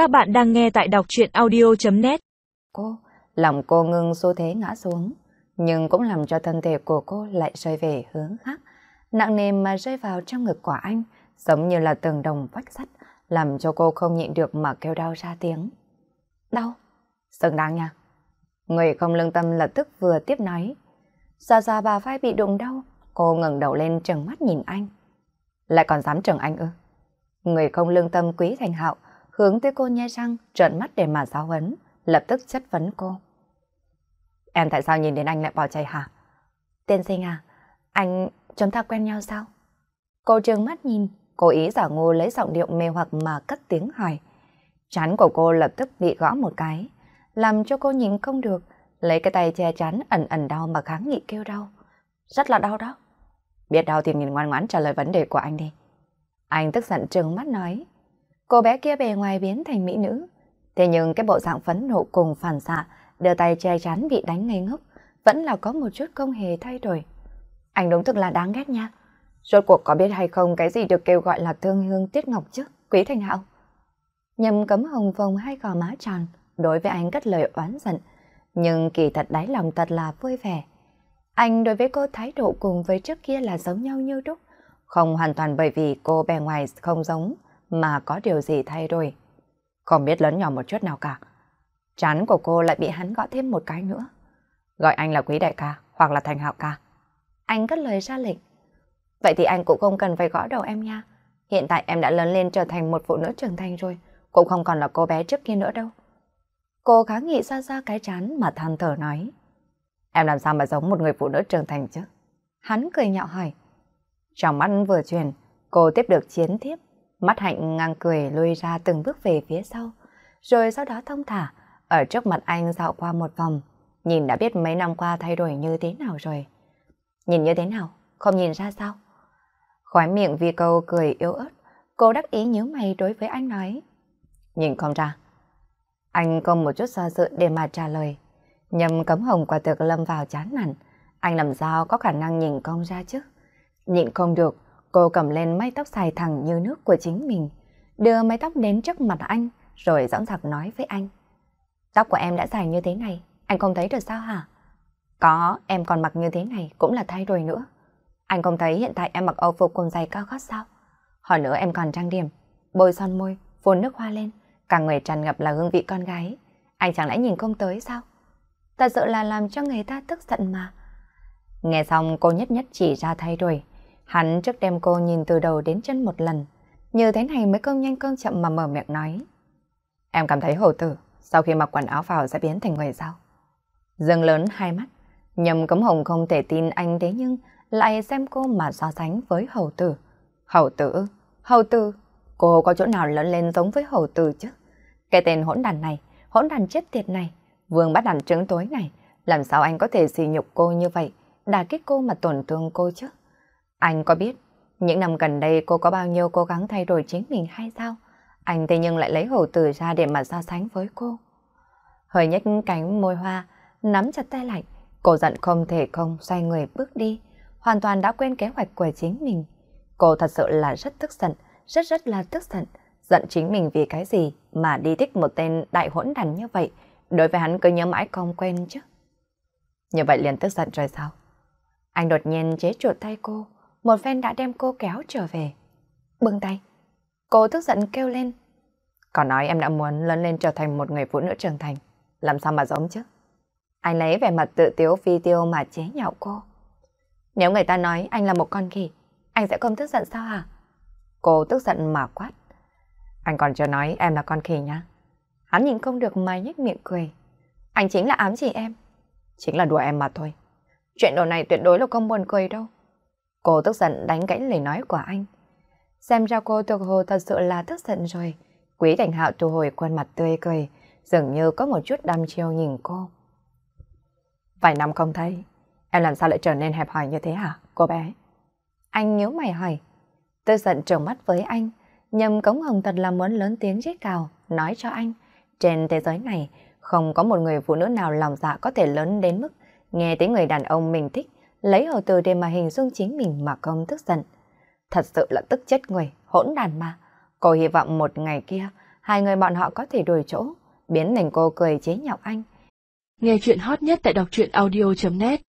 Các bạn đang nghe tại đọc truyện audio.net Cô, lòng cô ngưng xu thế ngã xuống, nhưng cũng làm cho thân thể của cô lại rơi về hướng khác, nặng nề mà rơi vào trong ngực của anh, giống như là tường đồng vách sắt, làm cho cô không nhịn được mà kêu đau ra tiếng. Đau? Xứng đáng nha. Người không lương tâm lập tức vừa tiếp nói. Xa xa bà vai bị đụng đau, cô ngẩng đầu lên trừng mắt nhìn anh. Lại còn dám trừng anh ư? Người không lương tâm quý thành hạo, hướng tới cô nhe răng, trợn mắt để mà giáo huấn, lập tức chất vấn cô. Em tại sao nhìn đến anh lại bỏ chạy hả? Tiên sinh à, anh, chúng ta quen nhau sao? Cô trừng mắt nhìn, cố ý giả ngu lấy giọng điệu mê hoặc mà cất tiếng hỏi. Chán của cô lập tức bị gõ một cái, làm cho cô nhìn không được, lấy cái tay che chắn ẩn ẩn đau mà kháng nghị kêu đau. Rất là đau đó. Biết đau thì nhìn ngoan ngoãn trả lời vấn đề của anh đi. Anh tức giận trừng mắt nói. Cô bé kia bề ngoài biến thành mỹ nữ. Thế nhưng cái bộ dạng phấn nộ cùng phản xạ, đưa tay che chắn bị đánh ngây ngốc, vẫn là có một chút không hề thay đổi. Anh đúng thực là đáng ghét nha. Rốt cuộc có biết hay không cái gì được kêu gọi là thương hương tiết ngọc chứ, quý thành hạo. Nhầm cấm hồng vòng hai gò má tròn, đối với anh cất lời oán giận, nhưng kỳ thật đáy lòng thật là vui vẻ. Anh đối với cô thái độ cùng với trước kia là giống nhau như đúc, không hoàn toàn bởi vì cô bề ngoài không giống mà có điều gì thay đổi. Không biết lớn nhỏ một chút nào cả. Chán của cô lại bị hắn gõ thêm một cái nữa. Gọi anh là quý đại ca hoặc là thành hạo ca. Anh cất lời ra lệnh. Vậy thì anh cũng không cần phải gõ đầu em nha. Hiện tại em đã lớn lên trở thành một phụ nữ trưởng thành rồi, cũng không còn là cô bé trước kia nữa đâu. Cô kháng nghị ra ra cái chán mà than thở nói. Em làm sao mà giống một người phụ nữ trưởng thành chứ? Hắn cười nhạo hỏi. Trong mắt vừa truyền, cô tiếp được chiến tiếp. Mắt hạnh ngang cười lùi ra từng bước về phía sau. Rồi sau đó thông thả, ở trước mặt anh dạo qua một vòng. Nhìn đã biết mấy năm qua thay đổi như thế nào rồi. Nhìn như thế nào? Không nhìn ra sao? Khói miệng vì câu cười yếu ớt. Cô đắc ý nhớ mày đối với anh nói. Nhìn không ra. Anh không một chút do dự để mà trả lời. Nhầm cấm hồng quả thực lâm vào chán nản. Anh làm sao có khả năng nhìn con ra chứ? Nhìn không được, cô cầm lên mái tóc dài thẳng như nước của chính mình. Đưa mái tóc đến trước mặt anh, rồi dõng dạc nói với anh. Tóc của em đã dài như thế này, anh không thấy được sao hả? Có, em còn mặc như thế này cũng là thay đổi nữa. Anh không thấy hiện tại em mặc âu phục cùng giày cao gót sao? Hỏi nữa em còn trang điểm, bôi son môi, phun nước hoa lên, cả người tràn ngập là hương vị con gái. Anh chẳng lẽ nhìn không tới sao? Thật sự là làm cho người ta tức giận mà. Nghe xong cô nhất nhất chỉ ra thay đổi. Hắn trước đem cô nhìn từ đầu đến chân một lần. Như thế này mới công nhanh công chậm mà mở miệng nói. Em cảm thấy hổ tử, sau khi mặc quần áo vào sẽ biến thành người sao? Dương lớn hai mắt, nhầm cấm hồng không thể tin anh thế nhưng lại xem cô mà so sánh với hầu tử. Hầu tử, hầu tử, cô có chỗ nào lớn lên giống với hầu tử chứ? Cái tên hỗn đàn này, hỗn đàn chết tiệt này, vương bắt đàn trứng tối này, làm sao anh có thể xì nhục cô như vậy, đả kích cô mà tổn thương cô chứ? Anh có biết, những năm gần đây cô có bao nhiêu cố gắng thay đổi chính mình hay sao? Anh thế nhưng lại lấy hổ tử ra để mà so sánh với cô. Hơi nhếch cánh môi hoa, nắm chặt tay lạnh, cô giận không thể không xoay người bước đi, hoàn toàn đã quên kế hoạch của chính mình. Cô thật sự là rất tức giận, rất rất là tức giận, giận chính mình vì cái gì mà đi thích một tên đại hỗn đàn như vậy, đối với hắn cứ nhớ mãi không quên chứ. Như vậy liền tức giận rồi sao? Anh đột nhiên chế chuột tay cô, một phen đã đem cô kéo trở về. Bưng tay. Cô tức giận kêu lên. Còn nói em đã muốn lớn lên trở thành một người phụ nữ trưởng thành. Làm sao mà giống chứ? Anh lấy vẻ mặt tự tiếu phi tiêu mà chế nhạo cô. Nếu người ta nói anh là một con khỉ, anh sẽ không tức giận sao hả? Cô tức giận mà quát. Anh còn chưa nói em là con khỉ nhá. Hắn nhìn không được mà nhếch miệng cười. Anh chính là ám chỉ em. Chính là đùa em mà thôi. Chuyện đồ này tuyệt đối là không buồn cười đâu. Cô tức giận đánh gãy lời nói của anh. Xem ra cô thực hồ thật sự là tức giận rồi. Quý Cảnh Hạo thu hồi khuôn mặt tươi cười, dường như có một chút đăm chiêu nhìn cô. Vài năm không thấy, em làm sao lại trở nên hẹp hòi như thế hả, cô bé? Anh nhíu mày hỏi. Tôi giận trừng mắt với anh, nhầm cống hồng thật là muốn lớn tiếng rít cào, nói cho anh. Trên thế giới này, không có một người phụ nữ nào lòng dạ có thể lớn đến mức nghe tiếng người đàn ông mình thích, lấy hồ từ để mà hình dung chính mình mà không tức giận. Thật sự là tức chết người, hỗn đàn mà. Cô hy vọng một ngày kia, hai người bọn họ có thể đổi chỗ, biến thành cô cười chế nhạo anh. Nghe chuyện hot nhất tại đọc truyện audio.net